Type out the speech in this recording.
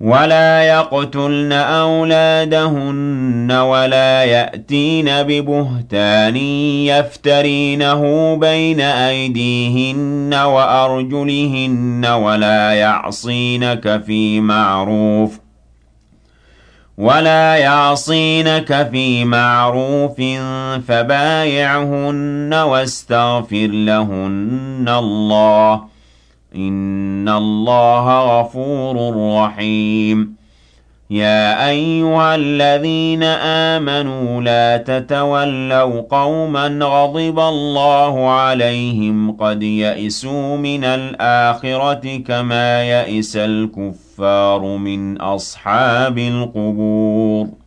ولا يقتلن أولادهن ولا يأتين ببهتان يفترينه بين أيديهن وأرجلهن ولا يعصينك في معروف ولا يعصينك في معروف فبايعهن واستغفر لهن الله إن الله غفور رحيم. يا أيها الذين آمنوا لا تتولوا قوما غضب الله عليهم قد يئسوا من الآخرة كما يئس الكفار من أصحاب القبور.